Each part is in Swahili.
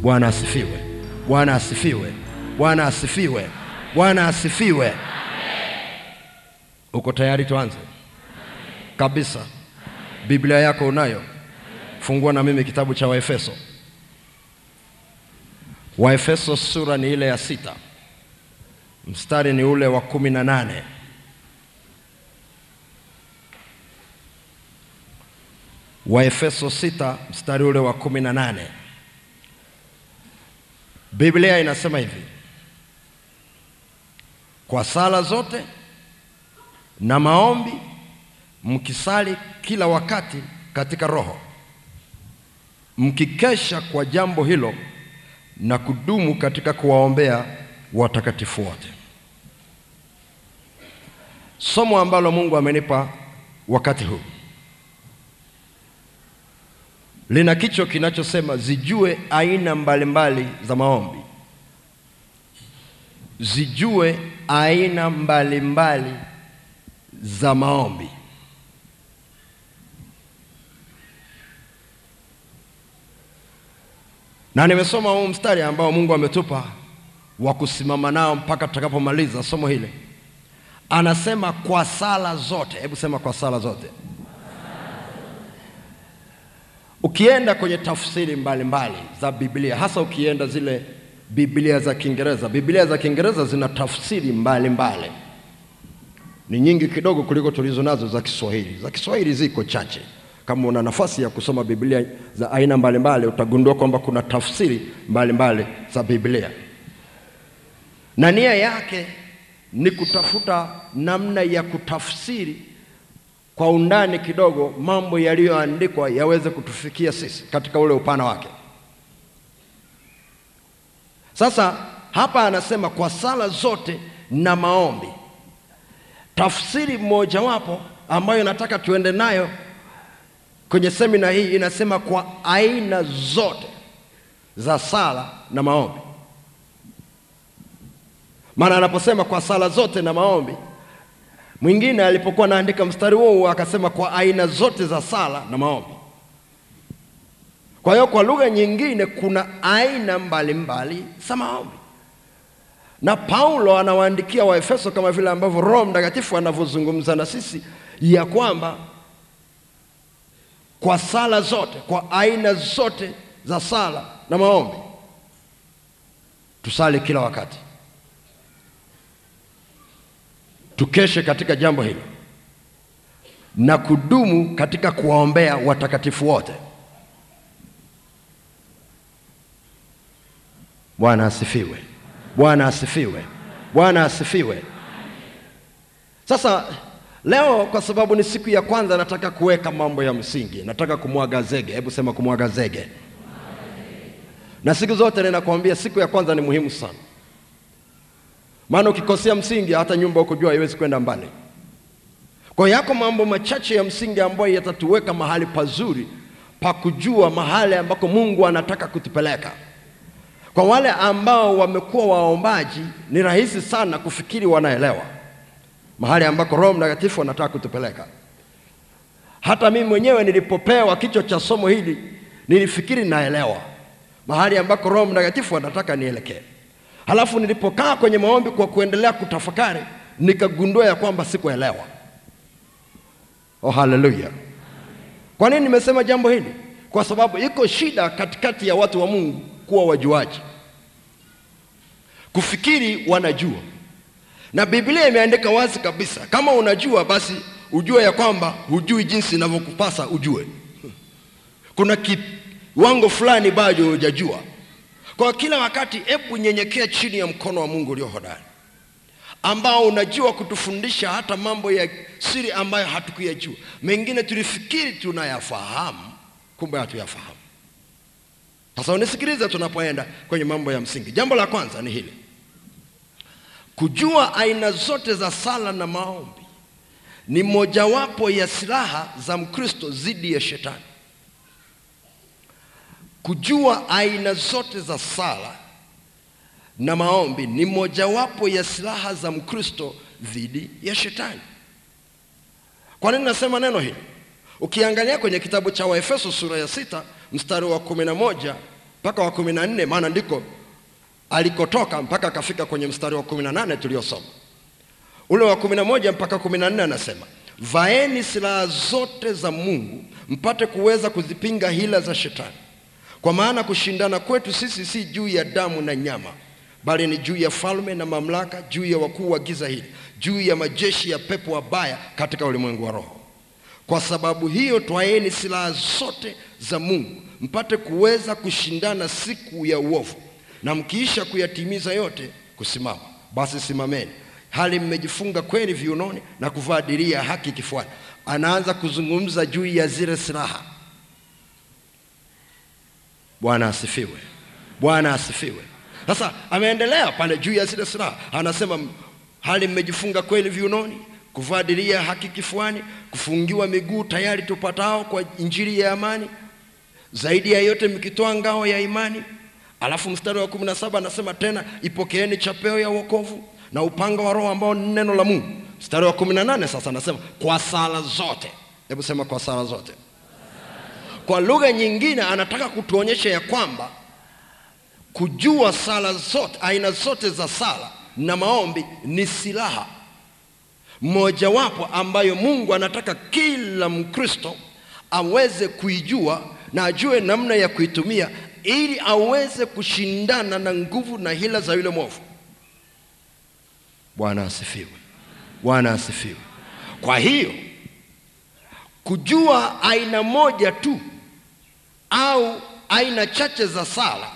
Bwana asifiwe. Bwana asifiwe. Bwana asifiwe. Bwana asifiwe. Uko tayari tuanze? Kabisa. Biblia yako unayo? Fungua na mimi kitabu cha Waefeso. Waefeso sura ni ile ya sita, mstari ni ule wa kumi na nane. Waefeso sita mstari ule wa kumi na nane. Biblia inasema hivi: kwa sala zote na maombi mkisali kila wakati katika Roho, mkikesha kwa jambo hilo na kudumu katika kuwaombea watakatifu wote. Somo ambalo Mungu amenipa wakati huu lina kichwa kinachosema zijue aina mbalimbali mbali za maombi. Zijue aina mbalimbali mbali za maombi. Na nimesoma huu mstari ambao Mungu ametupa wa kusimama nao mpaka tutakapomaliza somo hili. Anasema kwa sala zote. Hebu sema kwa sala zote. Ukienda kwenye tafsiri mbalimbali mbali za Biblia, hasa ukienda zile Biblia za Kiingereza, Biblia za Kiingereza zina tafsiri mbalimbali mbali. Ni nyingi kidogo kuliko tulizo nazo za Kiswahili. Za Kiswahili ziko chache. Kama una nafasi ya kusoma Biblia za aina mbalimbali, utagundua kwamba kuna tafsiri mbalimbali mbali za Biblia, na nia yake ni kutafuta namna ya kutafsiri kwa undani kidogo mambo yaliyoandikwa yaweze kutufikia sisi katika ule upana wake. Sasa hapa anasema kwa sala zote na maombi. Tafsiri mojawapo ambayo nataka tuende nayo kwenye semina hii inasema kwa aina zote za sala na maombi. Maana anaposema kwa sala zote na maombi Mwingine alipokuwa anaandika mstari huo akasema kwa aina zote za sala na maombi. Kwa hiyo kwa lugha nyingine kuna aina mbalimbali za maombi, na Paulo anawaandikia Waefeso kama vile ambavyo Roho Mtakatifu anavyozungumza na sisi ya kwamba kwa sala zote, kwa aina zote za sala na maombi tusali kila wakati tukeshe katika jambo hili na kudumu katika kuwaombea watakatifu wote. Bwana asifiwe! Bwana asifiwe! Bwana asifiwe! Sasa leo, kwa sababu ni siku ya kwanza, nataka kuweka mambo ya msingi, nataka kumwaga zege. Hebu sema kumwaga zege. Na siku zote ninakwambia siku ya kwanza ni muhimu sana maana ukikosea msingi hata nyumba huko juu haiwezi kwenda mbali. Kwa yako mambo machache ya msingi ambayo yatatuweka mahali pazuri pa kujua mahali ambako Mungu anataka kutupeleka. Kwa wale ambao wamekuwa waombaji, ni rahisi sana kufikiri wanaelewa mahali ambako Roho Mtakatifu anataka kutupeleka. Hata mimi mwenyewe nilipopewa kichwa cha somo hili nilifikiri naelewa mahali ambako Roho Mtakatifu anataka nielekee. Halafu nilipokaa kwenye maombi kwa kuendelea kutafakari, nikagundua ya kwamba sikuelewa. Oh, haleluya! Kwa nini nimesema jambo hili? kwa sababu iko shida katikati ya watu wa Mungu kuwa wajuaji, kufikiri wanajua, na Biblia imeandika wazi kabisa, kama unajua basi ujue ya kwamba hujui jinsi inavyokupasa ujue. Kuna kiwango fulani bado hujajua. Kwa kila wakati, hebu nyenyekea chini ya mkono wa Mungu ulio hodari, ambao unajua kutufundisha hata mambo ya siri ambayo hatukuyajua. Mengine tulifikiri tunayafahamu, kumbe hatuyafahamu. Sasa unisikilize, tunapoenda kwenye mambo ya msingi. Jambo la kwanza ni hili: kujua aina zote za sala na maombi ni mojawapo ya silaha za Mkristo dhidi ya shetani. Kujua aina zote za sala na maombi ni mojawapo ya silaha za Mkristo dhidi ya shetani. Kwa nini nasema neno hili? Ukiangalia kwenye kitabu cha Waefeso sura ya sita mstari wa kumi na moja mpaka wa kumi na nne maana ndiko alikotoka mpaka akafika kwenye mstari wa kumi na nane tuliosoma ule wa kumi na moja mpaka kumi na nne anasema vaeni silaha zote za Mungu mpate kuweza kuzipinga hila za shetani, kwa maana kushindana kwetu sisi si juu ya damu na nyama, bali ni juu ya falme na mamlaka, juu ya wakuu wa giza hili, juu ya majeshi ya pepo wabaya katika ulimwengu wa roho. Kwa sababu hiyo, twaeni silaha zote za Mungu mpate kuweza kushindana siku ya uovu, na mkiisha kuyatimiza yote kusimama. Basi simameni hali mmejifunga kweli viunoni na kuvaa diria haki kifuani. Anaanza kuzungumza juu ya zile silaha. Bwana asifiwe, Bwana asifiwe. Sasa ameendelea pale juu ya zile silaha, anasema hali mmejifunga kweli viunoni, kuvaa diria haki kifuani, kufungiwa miguu tayari tupatao kwa injili ya amani, zaidi ya yote mkitoa ngao ya imani. Alafu mstari wa kumi na saba anasema tena, ipokeeni chapeo ya wokovu na upanga wa Roho ambao ni neno la Mungu. Mstari wa kumi na nane sasa anasema kwa sala zote. Hebu sema kwa sala zote. Kwa lugha nyingine, anataka kutuonyesha ya kwamba kujua sala zote, aina zote za sala na maombi ni silaha mojawapo ambayo Mungu anataka kila Mkristo aweze kuijua na ajue namna ya kuitumia ili aweze kushindana na nguvu na hila za yule mwovu. Bwana asifiwe, Bwana asifiwe. Kwa hiyo kujua aina moja tu au aina chache za sala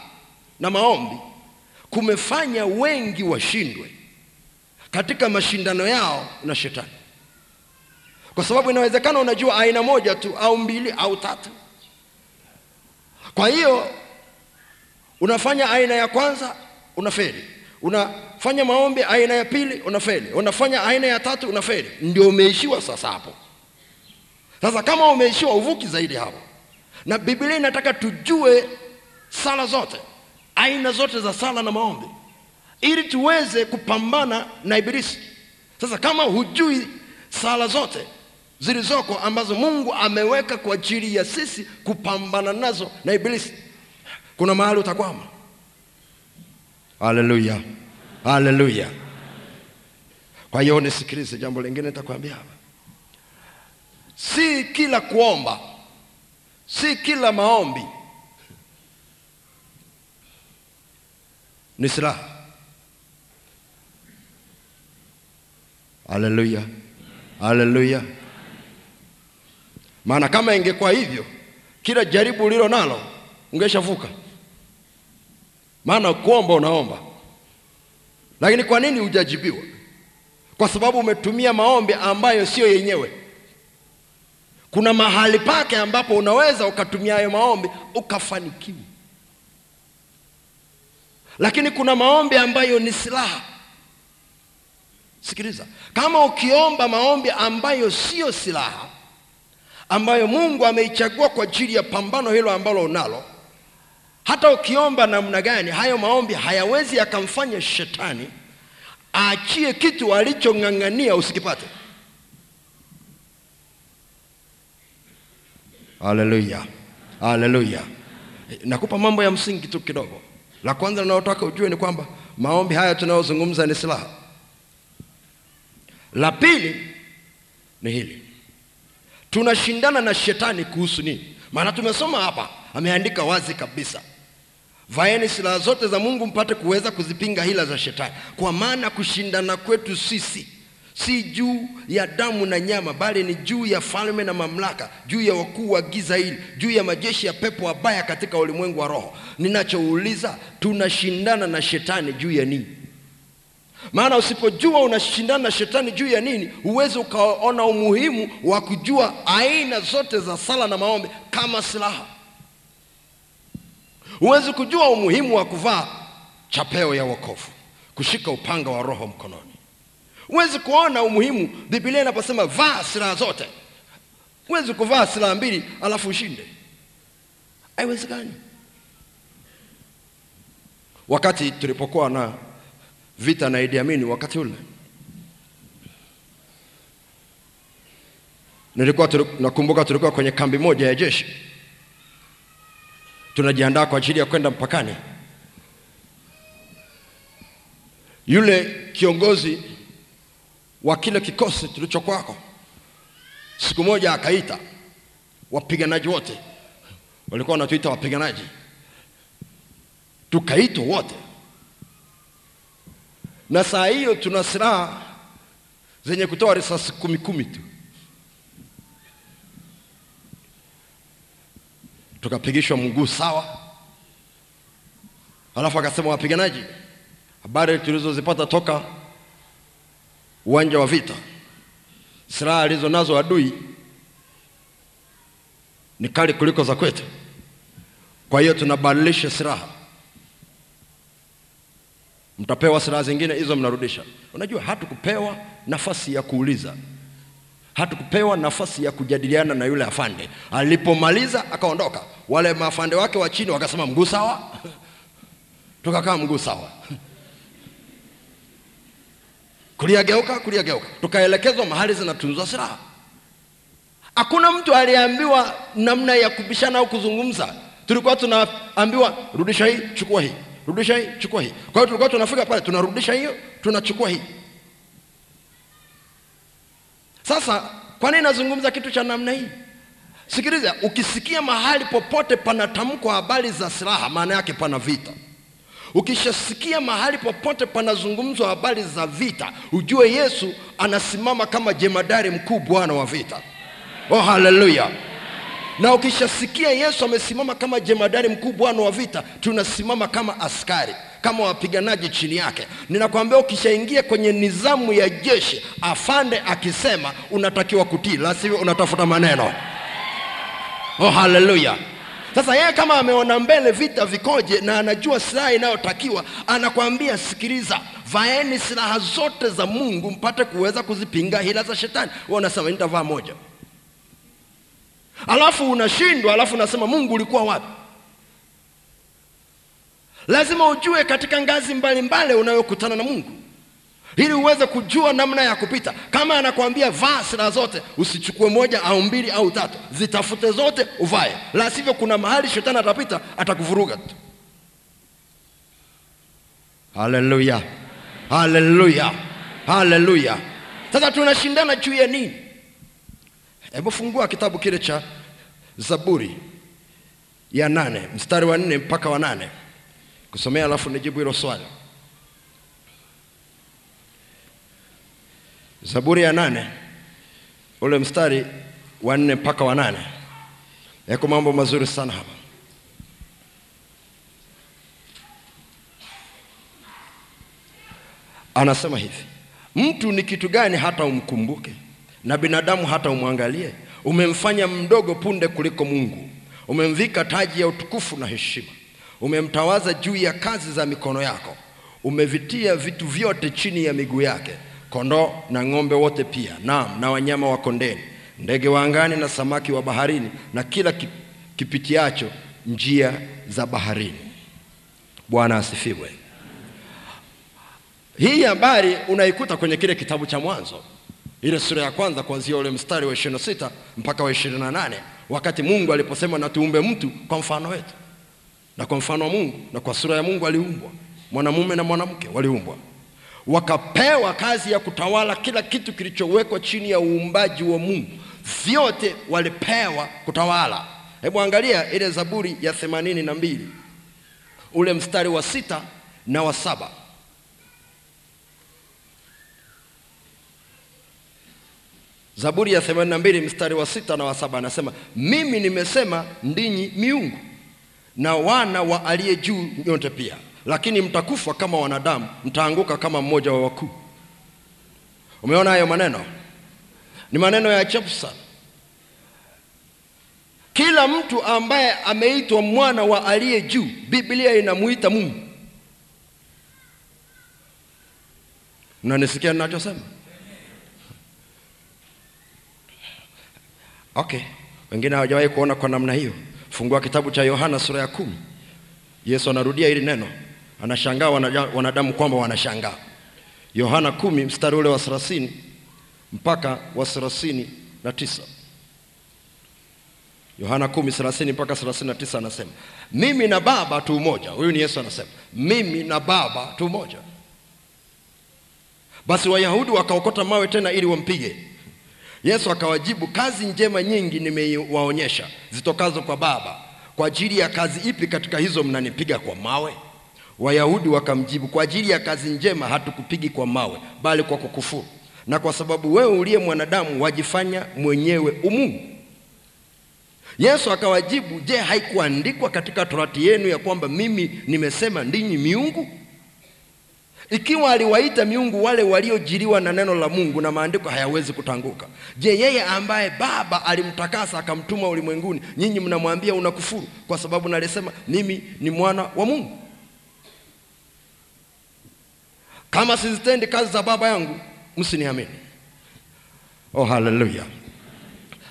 na maombi kumefanya wengi washindwe katika mashindano yao na shetani, kwa sababu inawezekana unajua aina moja tu au mbili au tatu. Kwa hiyo unafanya aina ya kwanza unafeli, unafanya maombi aina ya pili unafeli, unafanya aina ya tatu unafeli, ndio umeishiwa sasa hapo. Sasa kama umeishiwa, uvuki zaidi hapo. Na Biblia inataka tujue sala zote, aina zote za sala na maombi, ili tuweze kupambana na Ibilisi. Sasa kama hujui sala zote zilizoko ambazo Mungu ameweka kwa ajili ya sisi kupambana nazo na Ibilisi, kuna mahali utakwama. Haleluya, haleluya. Kwa hiyo nisikilize, jambo lingine nitakwambia hapa, si kila kuomba, si kila maombi ni silaha. Haleluya, haleluya. Maana kama ingekuwa hivyo, kila jaribu ulilo nalo ungeshavuka. Maana kuomba unaomba, lakini kwa nini hujajibiwa? Kwa sababu umetumia maombi ambayo sio yenyewe. Kuna mahali pake ambapo unaweza ukatumia hayo maombi ukafanikiwa, lakini kuna maombi ambayo ni silaha. Sikiliza, kama ukiomba maombi ambayo siyo silaha, ambayo Mungu ameichagua kwa ajili ya pambano hilo ambalo unalo, hata ukiomba namna gani, hayo maombi hayawezi yakamfanya shetani aachie kitu alichong'ang'ania usikipate. Haleluya, haleluya. Nakupa mambo ya msingi tu kidogo. La kwanza linalotaka ujue ni kwamba maombi haya tunayozungumza ni silaha. La pili ni hili, tunashindana na shetani kuhusu nini? maana tumesoma hapa ameandika wazi kabisa vaeni silaha zote za mungu mpate kuweza kuzipinga hila za shetani kwa maana kushindana kwetu sisi si juu ya damu na nyama bali ni juu ya falme na mamlaka juu ya wakuu wa giza hili juu ya majeshi ya pepo wabaya katika ulimwengu wa roho. Ninachouliza tunashindana na shetani juu ya nini? Maana usipojua unashindana na shetani juu ya nini huwezi ukaona umuhimu wa kujua aina zote za sala na maombi kama silaha. Huwezi kujua umuhimu wa kuvaa chapeo ya wokovu kushika upanga wa roho mkononi huwezi kuona umuhimu biblia inaposema vaa silaha zote. Huwezi kuvaa silaha mbili alafu ushinde. Haiwezekani. Wakati tulipokuwa na vita na Idi Amin wakati ule nilikuwa nakumbuka tulikuwa kwenye kambi moja ya jeshi. Tunajiandaa kwa ajili ya kwenda mpakani. Yule kiongozi wa kile kikosi tulichokwako siku moja akaita wapiganaji wote. Walikuwa wanatuita wapiganaji. Tukaitwa wote. Na saa hiyo tuna silaha zenye kutoa risasi kumi kumi tu. Tukapigishwa mguu sawa. Alafu akasema wapiganaji habari tulizozipata toka uwanja wa vita. Silaha alizo nazo adui ni kali kuliko za kwetu. Kwa hiyo tunabadilisha silaha. Mtapewa silaha zingine hizo mnarudisha. Unajua hatukupewa nafasi ya kuuliza. Hatukupewa nafasi ya kujadiliana na yule afande. Alipomaliza akaondoka. Wale maafande wake wa chini wakasema mguu sawa? Tukakaa mguu sawa kulia geuka tukaelekezwa mahali zinatunzwa silaha. Hakuna mtu aliambiwa namna ya kubishana au kuzungumza. Tulikuwa tunaambiwa rudisha hii chukua hii. Rudisha hii chukua hii. Kwa hiyo tulikuwa tunafika pale tunarudisha hiyo tunachukua hii. Sasa kwa nini nazungumza kitu cha namna hii? Sikiliza ukisikia mahali popote panatamkwa habari za silaha maana yake pana vita ukishasikia mahali popote panazungumzwa habari za vita ujue yesu anasimama kama jemadari mkuu bwana wa vita. Oh haleluya na ukishasikia yesu amesimama kama jemadari mkuu bwana wa vita tunasimama kama askari kama wapiganaji chini yake. Ninakwambia ukishaingia kwenye nizamu ya jeshi afande akisema unatakiwa kutii. La unatafuta maneno. Oh haleluya sasa yeye kama ameona mbele vita vikoje na anajua silaha inayotakiwa anakwambia sikiliza vaeni silaha zote za mungu mpate kuweza kuzipinga hila za shetani. Wewe unasema nitavaa moja. Alafu unashindwa alafu unasema mungu ulikuwa wapi? Lazima ujue katika ngazi mbalimbali unayokutana na mungu ili uweze kujua namna ya kupita. Kama anakwambia vaa silaha zote usichukue moja au mbili au tatu. Zitafute zote uvae. La sivyo kuna mahali shetani atapita atakuvuruga. Tu haleluya haleluya haleluya sasa tunashindana juu ya nini? Hebu fungua kitabu kile cha zaburi ya nane mstari wa nne mpaka wa nane. Kusomea alafu nijibu hilo swali zaburi ya nane. Ule mstari wa nne mpaka wa nane. Yako mambo mazuri sana hapa. Anasema hivi mtu ni kitu gani hata umkumbuke? Na binadamu hata umwangalie? Umemfanya mdogo punde kuliko mungu. Umemvika taji ya utukufu na heshima. Umemtawaza juu ya kazi za mikono yako. Umevitia vitu vyote chini ya miguu yake kondoo na ng'ombe wote pia naam na wanyama wa kondeni ndege wa angani na samaki wa baharini na kila kipitiacho njia za baharini. Bwana asifiwe. Hii habari unaikuta kwenye kile kitabu cha mwanzo ile sura ya kwanza kuanzia ule mstari wa 26 mpaka wa 28 wakati mungu aliposema na tuumbe mtu kwa mfano wetu na kwa mfano wa mungu na kwa sura ya mungu aliumbwa mwanamume na mwanamke waliumbwa wakapewa kazi ya kutawala kila kitu kilichowekwa chini ya uumbaji wa mungu. Vyote walipewa kutawala. Hebu angalia ile zaburi ya themanini na mbili. Ule mstari wa sita na wa saba. Zaburi ya 82 mstari wa sita na wa saba anasema mimi nimesema ndinyi miungu na wana wa aliye juu nyote pia lakini mtakufa kama wanadamu mtaanguka kama mmoja wa wakuu. Umeona hayo maneno? Ni maneno ya ajabu sana. Kila mtu ambaye ameitwa mwana wa aliye juu biblia inamuita mungu. Mnanisikia ninachosema? Okay. Wengine hawajawahi kuona kwa namna hiyo. Fungua kitabu cha yohana sura ya kumi. Yesu anarudia hili neno anashangaa wanadamu kwamba wanashangaa. Yohana kumi mstari ule wa thelathini mpaka wa thelathini na tisa. Yohana kumi thelathini mpaka thelathini na tisa anasema mimi na baba tu moja huyu ni yesu anasema mimi na baba tu moja basi wayahudi wakaokota mawe tena ili wampige. Yesu akawajibu kazi njema nyingi nimewaonyesha zitokazo kwa baba. Kwa ajili ya kazi ipi katika hizo mnanipiga kwa mawe wayahudi wakamjibu kwa ajili ya kazi njema hatukupigi kwa mawe bali kwa kukufuru. Na kwa sababu wewe uliye mwanadamu wajifanya mwenyewe umungu yesu akawajibu je haikuandikwa katika torati yenu ya kwamba mimi nimesema ndinyi miungu? Ikiwa aliwaita miungu wale waliojiliwa na neno la mungu na maandiko hayawezi kutanguka. Je yeye ambaye baba alimtakasa akamtuma ulimwenguni nyinyi mnamwambia unakufuru kwa sababu nalisema mimi ni mwana wa mungu kama sizitendi kazi za baba yangu msiniamini. Oh haleluya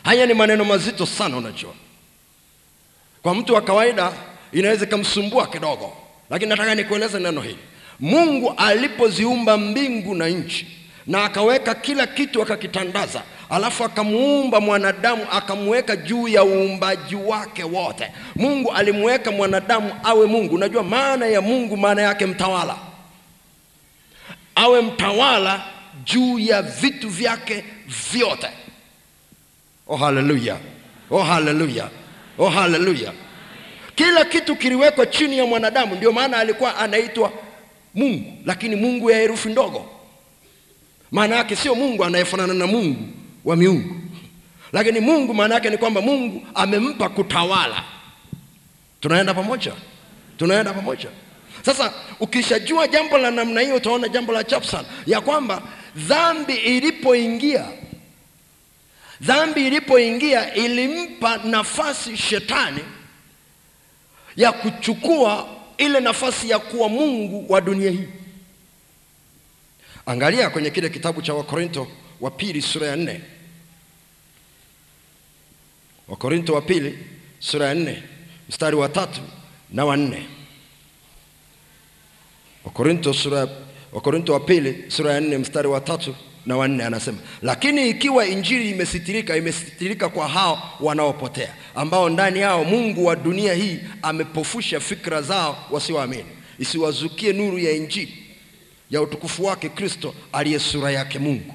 haya ni maneno mazito sana unajua. Kwa mtu wa kawaida inaweza ikamsumbua kidogo lakini nataka nikueleze neno hili. Mungu alipoziumba mbingu na nchi na akaweka kila kitu akakitandaza alafu akamuumba mwanadamu akamweka juu ya uumbaji wake wote. Mungu alimweka mwanadamu awe mungu. Unajua maana ya mungu maana yake mtawala awe mtawala juu ya vitu vyake vyote. Oh haleluya oh haleluya oh haleluya kila kitu kiliwekwa chini ya mwanadamu ndio maana alikuwa anaitwa mungu lakini mungu ya herufi ndogo. Maana yake sio mungu anayefanana na mungu wa miungu. Lakini mungu maana yake ni kwamba mungu amempa kutawala. Tunaenda pamoja? Tunaenda pamoja sasa ukishajua jambo la namna hiyo utaona jambo la chafu sana. Ya kwamba dhambi ilipoingia dhambi ilipoingia ilimpa nafasi shetani ya kuchukua ile nafasi ya kuwa mungu wa dunia hii. Angalia kwenye kile kitabu cha wakorinto wa pili sura ya nne. Wakorinto wa pili sura ya nne mstari wa tatu na wa nne wakorinto sura wakorinto wa pili sura ya nne mstari wa tatu na wanne anasema lakini ikiwa injili imesitirika imesitirika kwa hao wanaopotea ambao ndani yao mungu wa dunia hii amepofusha fikra zao wasioamini. Isiwazukie nuru ya injili ya utukufu wake kristo aliye sura yake mungu.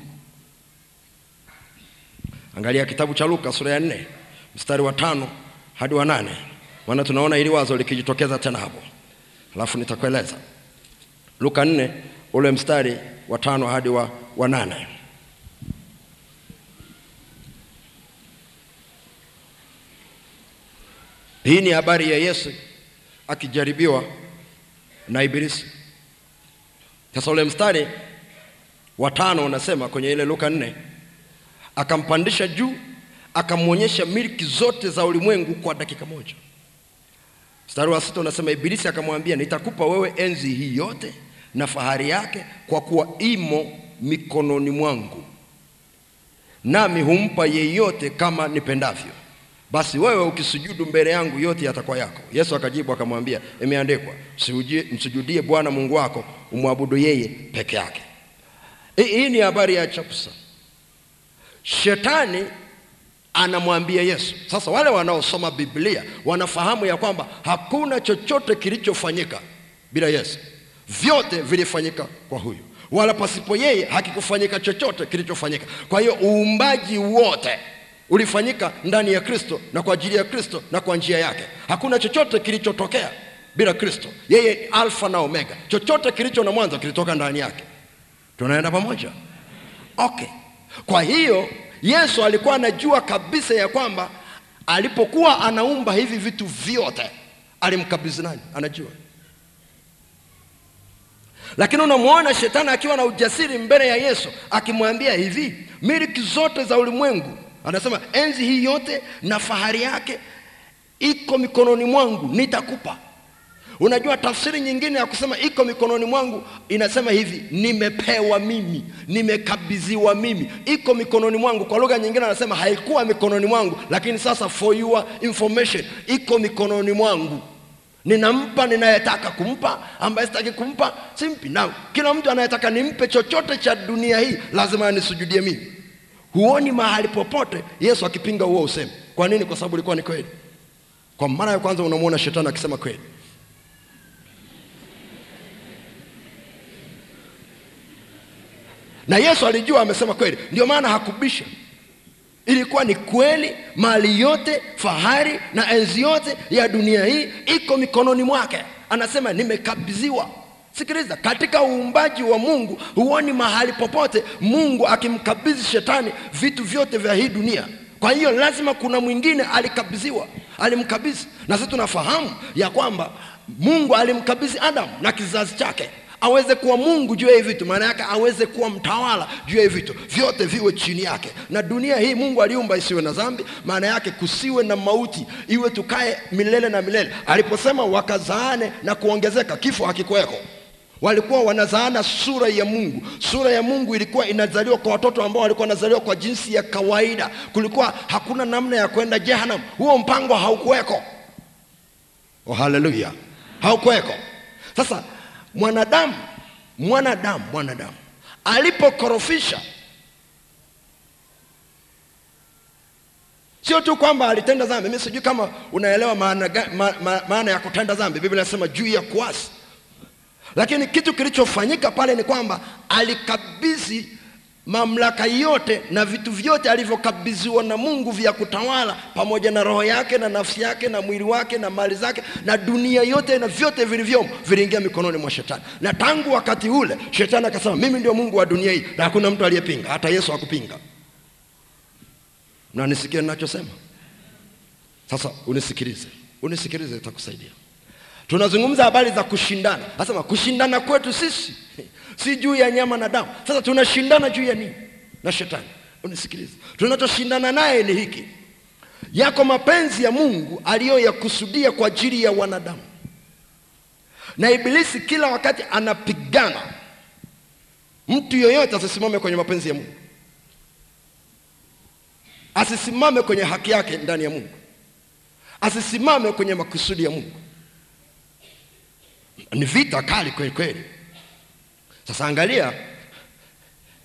Angalia kitabu cha luka sura ya nne mstari wa tano hadi wa nane. Maana tunaona ili wazo likijitokeza tena hapo. Alafu nitakueleza luka 4 ule mstari wa tano hadi wa, wa nane. Hii ni habari ya yesu akijaribiwa na ibilisi. Sasa ule mstari wa tano unasema kwenye ile luka nne akampandisha juu akamwonyesha milki zote za ulimwengu kwa dakika moja. Mstari wa sita unasema ibilisi akamwambia nitakupa wewe enzi hii yote na fahari yake kwa kuwa imo mikononi mwangu. Nami humpa yeyote kama nipendavyo. Basi wewe ukisujudu mbele yangu yote yatakuwa yako. Yesu akajibu akamwambia imeandikwa "Msujudie- bwana mungu wako umwabudu yeye peke yake. Hii ni habari ya chapsa shetani anamwambia yesu. Sasa wale wanaosoma biblia wanafahamu ya kwamba hakuna chochote kilichofanyika bila yesu vyote vilifanyika kwa huyu. Wala pasipo yeye hakikufanyika chochote kilichofanyika. Kwa hiyo uumbaji wote ulifanyika ndani ya kristo na kwa ajili ya kristo na kwa njia yake. Hakuna chochote kilichotokea bila kristo. Yeye alfa na omega. Chochote kilicho na mwanzo kilitoka ndani yake. Tunaenda pamoja? Okay. Kwa hiyo yesu alikuwa anajua kabisa ya kwamba alipokuwa anaumba hivi vitu vyote alimkabidhi nani? Anajua lakini unamwona shetani akiwa na ujasiri mbele ya yesu akimwambia hivi miliki zote za ulimwengu anasema enzi hii yote na fahari yake iko mikononi mwangu nitakupa. Unajua tafsiri nyingine ya kusema iko mikononi mwangu inasema hivi nimepewa mimi nimekabidhiwa mimi. Iko mikononi mwangu. Kwa lugha nyingine anasema haikuwa mikononi mwangu lakini sasa for your information iko mikononi mwangu ninampa ninayetaka kumpa ambaye sitaki kumpa simpi na kila mtu anayetaka nimpe chochote cha dunia hii lazima anisujudie mimi. Huoni mahali popote yesu akipinga huo useme kwa nini? Kwa sababu ilikuwa ni kweli. Kwa mara ya kwanza unamwona shetani akisema kweli. Na yesu alijua amesema kweli. Ndio maana hakubisha ilikuwa ni kweli mali yote fahari na enzi yote ya dunia hii iko mikononi mwake. Anasema nimekabidhiwa. Sikiliza katika uumbaji wa mungu huoni mahali popote mungu akimkabidhi shetani vitu vyote vya hii dunia. Kwa hiyo lazima kuna mwingine alikabidhiwa alimkabidhi. Na sisi tunafahamu ya kwamba mungu alimkabidhi adamu na kizazi chake aweze kuwa mungu juu ya hii vitu. Maana yake aweze kuwa mtawala juu ya hii vitu. Vyote viwe chini yake. Na dunia hii mungu aliumba isiwe na zambi maana yake kusiwe na mauti. Iwe tukae milele na milele. Aliposema wakazaane na kuongezeka kifo hakikuweko. Walikuwa wanazaana sura ya mungu. Sura ya mungu ilikuwa inazaliwa kwa watoto ambao walikuwa wanazaliwa kwa jinsi ya kawaida. Kulikuwa hakuna namna ya kwenda jehanam huo mpango haukuweko. Oh, haleluya haukuweko. Sasa mwanadamu mwanadamu mwanadamu. Alipokorofisha sio tu kwamba alitenda dhambi. Mi sijui kama unaelewa maana, ma, ma, maana ya kutenda dhambi. Biblia inasema juu ya kuasi. Lakini kitu kilichofanyika pale ni kwamba alikabidhi mamlaka yote na vitu vyote alivyokabidhiwa na mungu vya kutawala pamoja na roho yake na nafsi yake na mwili wake na mali zake na dunia yote na vyote vilivyomo viliingia mikononi mwa shetani. Na tangu wakati ule shetani akasema mimi ndio mungu wa dunia hii na hakuna mtu aliyepinga hata yesu hakupinga. Nanisikie ninachosema? Sasa unisikilize unisikilize itakusaidia. Tunazungumza habari za kushindana. Nasema kushindana kwetu sisi si juu ya nyama na damu. Sasa tunashindana juu ya nini? Na shetani. Unisikilize. Tunachoshindana naye ni hiki. Yako mapenzi ya mungu aliyoyakusudia kwa ajili ya wanadamu. Na ibilisi kila wakati anapigana. Mtu yoyote asisimame kwenye mapenzi ya mungu. Asisimame kwenye haki yake ndani ya mungu. Asisimame kwenye makusudi ya mungu. Ni vita kali kweli kweli sasa angalia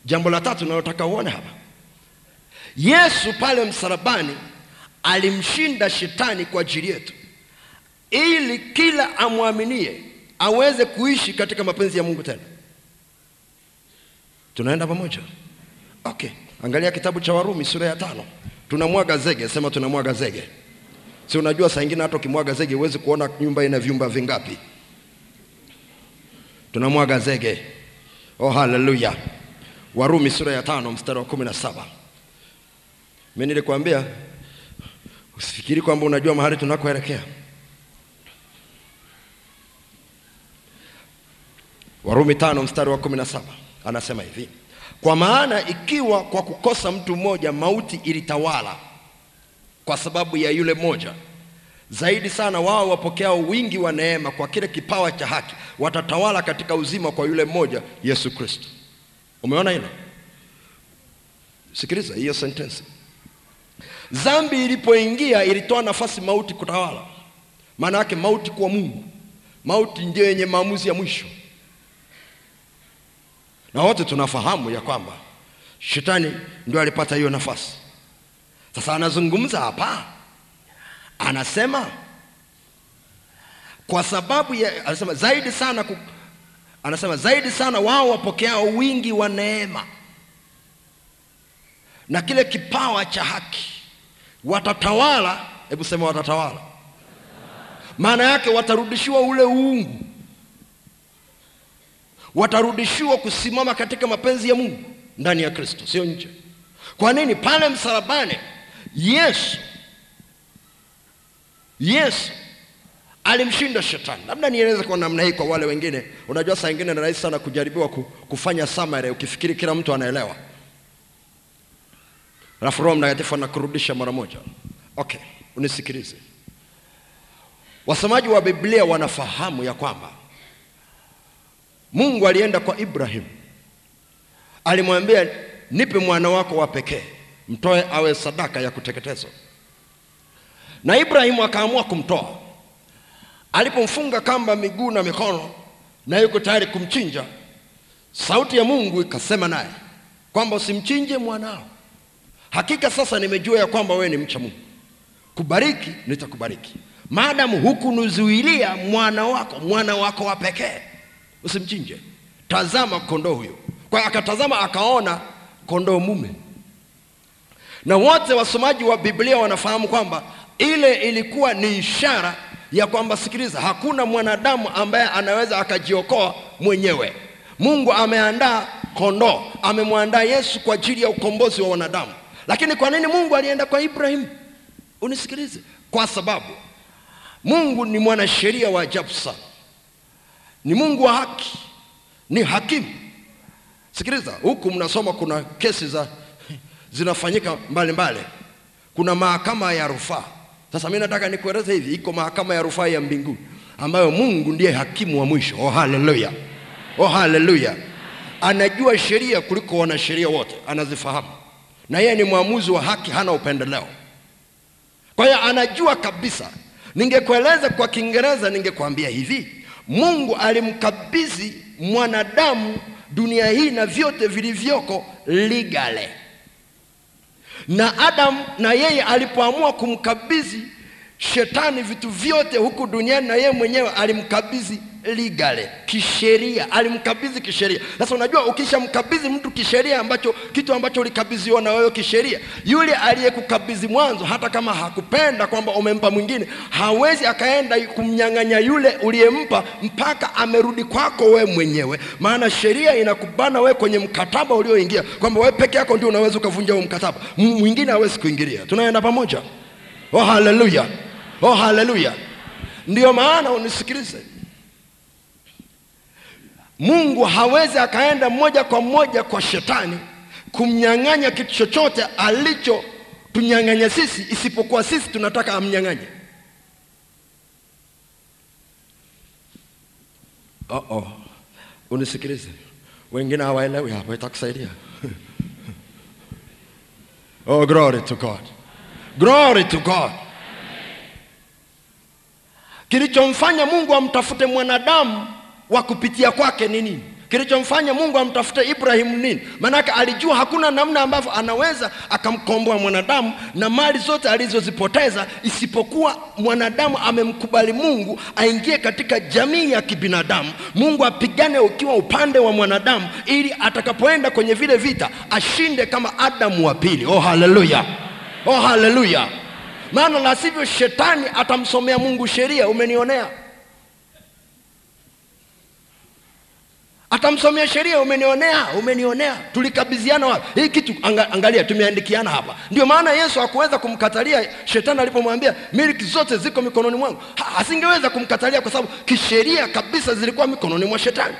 jambo la tatu nalotaka uone hapa. Yesu pale msalabani alimshinda shetani kwa ajili yetu ili kila amwaminie aweze kuishi katika mapenzi ya mungu tena. Tunaenda pamoja? Okay. Angalia kitabu cha warumi sura ya tano. Tunamwaga zege sema tunamwaga zege. Si unajua saa ingine hata ukimwaga zege huwezi kuona nyumba ina vyumba vingapi. Tunamwaga zege oh haleluya warumi sura ya tano mstari wa kumi na saba. Mi nilikwambia usifikiri kwamba unajua mahali tunakoelekea. Warumi tano mstari wa kumi na saba. Anasema hivi kwa maana ikiwa kwa kukosa mtu mmoja mauti ilitawala kwa sababu ya yule mmoja zaidi sana wao wapokeao wingi wa neema kwa kile kipawa cha haki. Watatawala katika uzima kwa yule mmoja yesu kristo. Umeona hilo? Sikiliza hiyo sentensi. Zambi ilipoingia ilitoa nafasi mauti kutawala. Maana yake mauti kwa mungu. Mauti ndio yenye maamuzi ya mwisho. Na wote tunafahamu ya kwamba shetani ndio alipata hiyo nafasi. Sasa anazungumza hapa anasema kwa sababu ya anasema zaidi sana ku, anasema zaidi sana wao wapokeao wingi wa neema na kile kipawa cha haki watatawala. Hebu sema watatawala, maana yake watarudishiwa ule uungu, watarudishiwa kusimama katika mapenzi ya Mungu ndani ya Kristo, sio nje. Kwa nini? Pale msalabani Yesu Yesu alimshinda shetani. Labda nieleze kwa namna hii kwa wale wengine. Unajua, saa ingine ni rahisi sana kujaribiwa kufanya summary ukifikiri kila mtu anaelewa, alafu Roho Mtakatifu anakurudisha mara moja. Okay, unisikilize. Wasomaji wa Biblia wanafahamu ya kwamba Mungu alienda kwa Ibrahim, alimwambia nipe mwana wako wa pekee, mtoe awe sadaka ya kuteketezwa, na Ibrahimu akaamua kumtoa. Alipomfunga kamba miguu na mikono na yuko tayari kumchinja, sauti ya Mungu ikasema naye kwamba usimchinje mwanao. Hakika sasa nimejua ya kwamba wewe ni mcha Mungu, kubariki nitakubariki, maadamu hukunizuilia mwana wako, mwana wako wa pekee, usimchinje. Tazama kondoo huyo. Kwa akatazama, akaona kondoo mume na wote wasomaji wa Biblia wanafahamu kwamba ile ilikuwa ni ishara ya kwamba, sikiliza, hakuna mwanadamu ambaye anaweza akajiokoa mwenyewe. Mungu ameandaa kondoo, amemwandaa Yesu kwa ajili ya ukombozi wa wanadamu. Lakini kwa nini Mungu alienda kwa Ibrahimu? Unisikilize, kwa sababu Mungu ni mwanasheria wa ajabu sana, ni Mungu wa haki, ni hakimu. Sikiliza, huku mnasoma kuna kesi za zinafanyika mbalimbali. mbali. Kuna mahakama ya rufaa. Sasa mimi nataka nikueleze hivi, iko mahakama ya rufaa ya mbinguni ambayo Mungu ndiye hakimu wa mwisho. Oh, haleluya! Oh, haleluya! Anajua sheria kuliko wanasheria wote, anazifahamu, na yeye ni mwamuzi wa haki, hana upendeleo. Kwa hiyo anajua kabisa. Ningekueleza kwa Kiingereza, ningekwambia hivi, Mungu alimkabidhi mwanadamu dunia hii na vyote vilivyoko legally na Adam na yeye alipoamua kumkabidhi shetani vitu vyote huku duniani, na yeye mwenyewe alimkabidhi legally, kisheria, alimkabidhi kisheria. Sasa unajua, ukishamkabidhi mtu kisheria, ambacho kitu ambacho ulikabidhiwa na wewe kisheria, yule aliyekukabidhi mwanzo, hata kama hakupenda kwamba umempa mwingine, hawezi akaenda kumnyang'anya yule uliyempa mpaka amerudi kwako wewe mwenyewe, maana sheria inakubana wewe kwenye mkataba ulioingia, kwamba wewe peke yako ndio unaweza ukavunja huo mkataba, mwingine hawezi kuingilia. Tunaenda pamoja? Oh, haleluya! Oh, haleluya! Ndiyo maana unisikilize, Mungu hawezi akaenda moja kwa moja kwa shetani kumnyang'anya kitu chochote alicho tunyanganya sisi, isipokuwa sisi tunataka amnyang'anye. Oh, oh. Unisikilize, wengine hawaelewi hapa, itakusaidia. Oh, glory to God, glory to God. Kilichomfanya Mungu amtafute mwanadamu wa kupitia kwake ni nini? Kilichomfanya Mungu amtafute Ibrahimu nini? Maanake alijua hakuna namna ambavyo anaweza akamkomboa mwanadamu na mali zote alizozipoteza, isipokuwa mwanadamu amemkubali Mungu aingie katika jamii ya kibinadamu. Mungu apigane ukiwa upande wa mwanadamu, ili atakapoenda kwenye vile vita ashinde kama Adamu wa pili. Oh, haleluya! Oh, haleluya! Maana la sivyo shetani atamsomea Mungu sheria. Umenionea? Atamsomea sheria. Umenionea, umenionea. tulikabiziana wapi hii kitu? Anga, angalia, tumeandikiana hapa. Ndio maana Yesu hakuweza kumkatalia shetani alipomwambia miliki zote ziko mikononi mwangu. Asingeweza kumkatalia kwa sababu kisheria kabisa zilikuwa mikononi mwa shetani.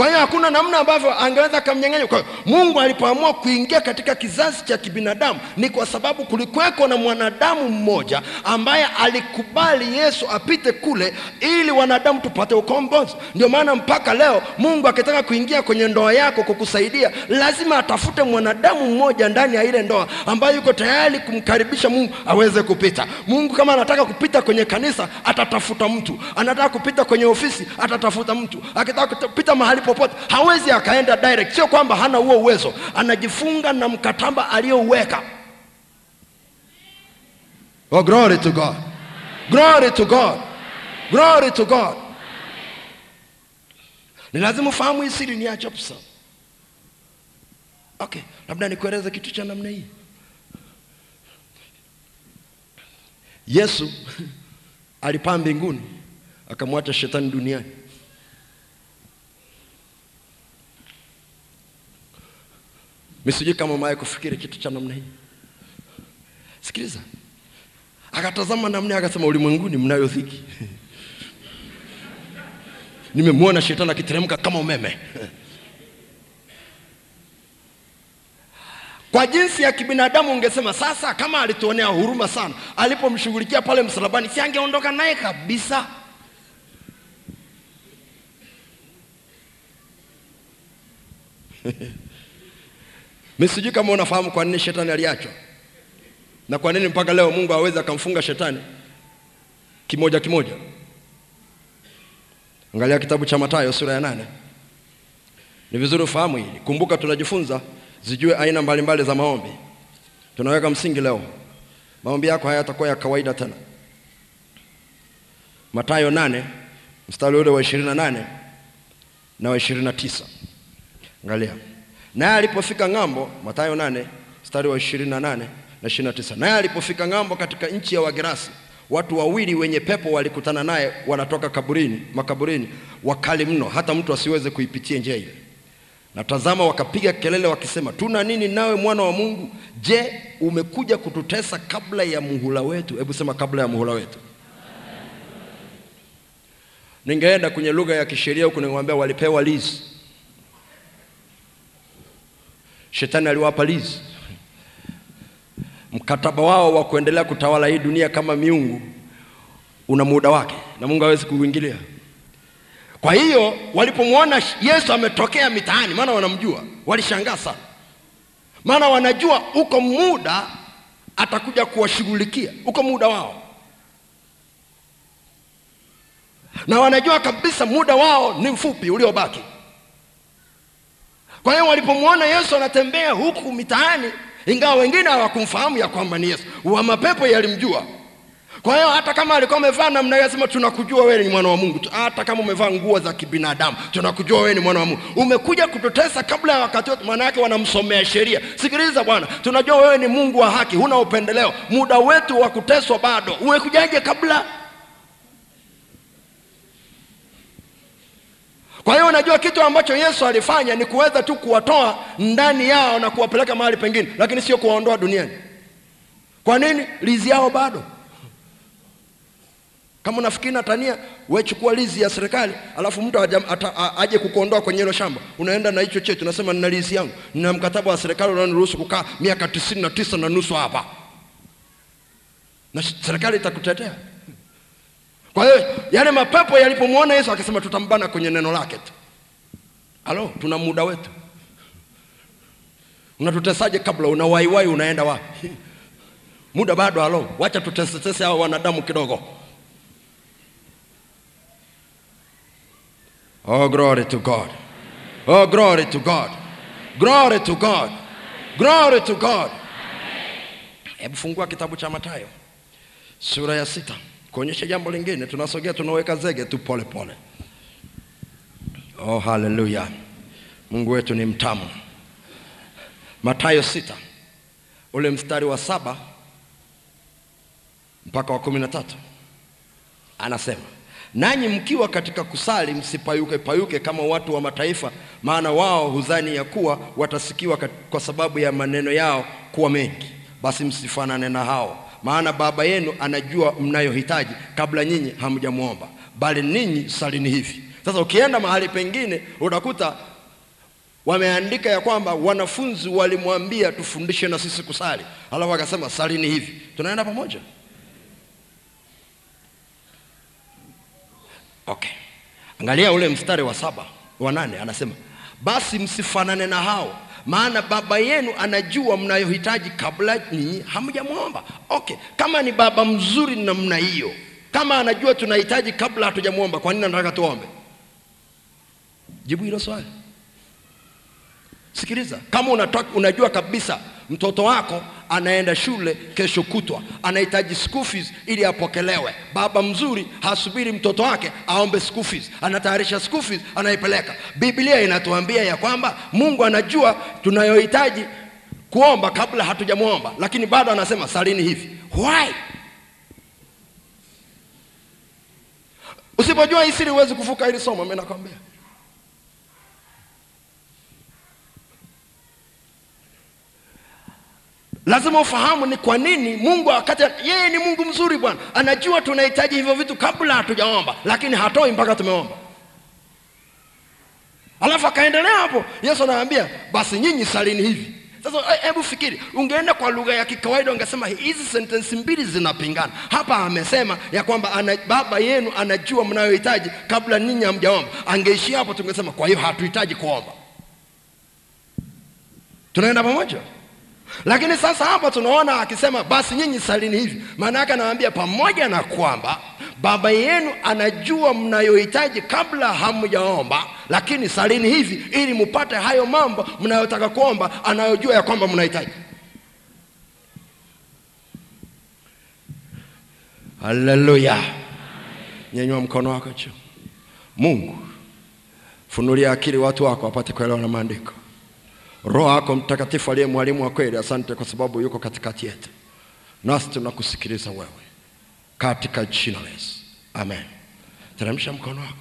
Kwa hiyo hakuna namna ambavyo angeweza akamnyang'anya. Kwa hiyo Mungu alipoamua kuingia katika kizazi cha kibinadamu ni kwa sababu kulikuweko na mwanadamu mmoja ambaye alikubali Yesu apite kule ili wanadamu tupate ukombozi. Ndio maana mpaka leo Mungu akitaka kuingia kwenye ndoa yako kukusaidia, lazima atafute mwanadamu mmoja ndani ya ile ndoa ambaye yuko tayari kumkaribisha Mungu aweze kupita. Mungu kama anataka kupita kwenye kanisa atatafuta mtu, anataka kupita kwenye ofisi atatafuta mtu, akitaka kupita mahali popote hawezi akaenda direct. Sio kwamba hana huo uwezo, anajifunga na mkataba aliyouweka. Oh, glory to God, glory to God, glory to God. Ni lazima ufahamu hii siri, ni ya okay labda nikueleze kitu cha namna hii yesu alipaa mbinguni akamwacha shetani duniani misijui kama umewahi kufikiri kitu cha namna hii. Sikiliza. Akatazama namna akasema ulimwenguni mnayo dhiki. Nimemwona shetani akiteremka kama umeme. Kwa jinsi ya kibinadamu ungesema sasa kama alituonea huruma sana alipomshughulikia pale msalabani si angeondoka naye kabisa mi sijui kama unafahamu kwa nini shetani aliachwa. Na kwa nini mpaka leo mungu awezi akamfunga shetani? Kimoja kimoja. Angalia kitabu cha matayo sura ya nane. Ni vizuri ufahamu hili. Kumbuka tunajifunza zijue aina mbalimbali mbali za maombi. Tunaweka msingi leo. Maombi yako haya hayatakuwa ya kawaida tena. Matayo nane mstari ule wa ishirini na nane na wa ishirini na tisa. Angalia naye alipofika ng'ambo matayo nane mstari wa ishirini na nane na ishirini na tisa. Naye alipofika ng'ambo katika nchi ya wagerasi watu wawili wenye pepo walikutana naye wanatoka kaburini makaburini wakali mno hata mtu asiweze kuipitia njia ile na tazama wakapiga kelele wakisema tuna nini nawe mwana wa mungu? Je umekuja kututesa kabla ya muhula wetu? Hebu sema kabla ya muhula wetu. Ningeenda kwenye lugha ya kisheria huku ningemwambia walipewa lizi shetani aliwapa lizi mkataba wao wa kuendelea kutawala hii dunia kama miungu una muda wake na mungu hawezi kuingilia. kwa hiyo walipomwona yesu ametokea mitaani maana wanamjua walishangaa sana. Maana wanajua uko muda atakuja kuwashughulikia uko muda wao. Na wanajua kabisa muda wao ni mfupi uliobaki kwa hiyo walipomwona yesu anatembea huku mitaani ingawa wengine hawakumfahamu ya kwamba ni yesu wa mapepo yalimjua. Kwa hiyo hata kama alikuwa amevaa namna hiyo asema tunakujua wewe ni mwana wa mungu. Hata kama umevaa nguo za kibinadamu tunakujua wewe ni mwana wa mungu. Umekuja kututesa kabla ya wakati wote maana yake wanamsomea sheria. Sikiliza bwana tunajua wewe ni mungu wa haki huna upendeleo. Muda wetu wa kuteswa bado. Umekujaje kabla kwa hiyo unajua kitu ambacho yesu alifanya ni kuweza tu kuwatoa ndani yao na kuwapeleka mahali pengine lakini sio kuwaondoa duniani. Kwa nini? Lizi yao bado. Kama unafikiri natania wewe chukua lizi ya serikali alafu mtu aje kukuondoa kwenye hilo shamba unaenda na hicho chetu unasema nina lizi yangu nina mkataba wa serikali unaniruhusu kukaa miaka tisini na tisa na nusu hapa. Na serikali itakutetea kwa hiyo yale mapepo yalipomwona yesu akasema tutambana kwenye neno lake tu. Halo tuna muda wetu. Unatutesaje kabla unawaiwai unaenda wapi? Muda bado halo. Wacha tutesetese hao wanadamu kidogo. Oh glory to god. Oh glory to god. Glory to god. Glory to god. Hebu fungua kitabu cha matayo sura ya sita kuonyesha jambo lingine tunasogea tunaweka zege tu pole pole. Oh haleluya mungu wetu ni mtamu. Matayo sita ule mstari wa saba mpaka wa kumi na tatu. Anasema nanyi mkiwa katika kusali msipayuke payuke kama watu wa mataifa maana wao huzani ya kuwa watasikiwa kwa sababu ya maneno yao kuwa mengi. Basi msifanane na hao maana baba yenu anajua mnayohitaji kabla nyinyi hamjamwomba. Bali ninyi salini hivi. Sasa ukienda mahali pengine utakuta wameandika ya kwamba wanafunzi walimwambia tufundishe na sisi kusali. Alafu akasema salini hivi. Tunaenda pamoja? Okay. Angalia ule mstari wa saba wa nane anasema basi msifanane na hao maana baba yenu anajua mnayohitaji kabla ninyi hamjamwomba. Okay kama ni baba mzuri namna hiyo kama anajua tunahitaji kabla hatujamwomba kwa nini anataka tuombe? Jibu hilo swali. Sikiliza kama unatoka, unajua kabisa mtoto wako anaenda shule kesho kutwa, anahitaji school ili apokelewe. Baba mzuri hasubiri mtoto wake aombe school anatayarisha school anaipeleka. Biblia inatuambia ya kwamba Mungu anajua tunayohitaji kuomba kabla hatujamwomba, lakini bado anasema salini hivi. Why? Usipojua hii siri huwezi kuvuka hili somo, mimi nakwambia. Lazima ufahamu ni kwa nini mungu wakati yeye ni mungu mzuri bwana. Anajua tunahitaji hivyo vitu kabla hatujaomba lakini hatoi mpaka tumeomba. Alafu akaendelea hapo yesu anaambia basi nyinyi salini hivi. Sasa hebu fikiri ungeenda kwa lugha ya kikawaida ungesema hizi sentensi mbili zinapingana. Hapa amesema ya kwamba ana, baba yenu anajua mnayohitaji kabla ninyi hamjaomba. Angeishia hapo tungesema kwa hiyo hatuhitaji kuomba. Tunaenda pamoja lakini sasa hapa tunaona akisema basi nyinyi salini hivi. Maana yake anawaambia pamoja na kwamba baba yenu anajua mnayohitaji kabla hamjaomba lakini salini hivi ili mupate hayo mambo mnayotaka kuomba anayojua ya kwamba mnahitaji. Haleluya nyenywa mkono wako juu mungu funulia akili watu wako wapate kuelewa na maandiko roho yako mtakatifu aliye mwalimu wa kweli asante kwa sababu yuko katikati yetu. Nasi tunakusikiliza wewe. Katika jina la yesu. Amen. Teremsha mkono wako.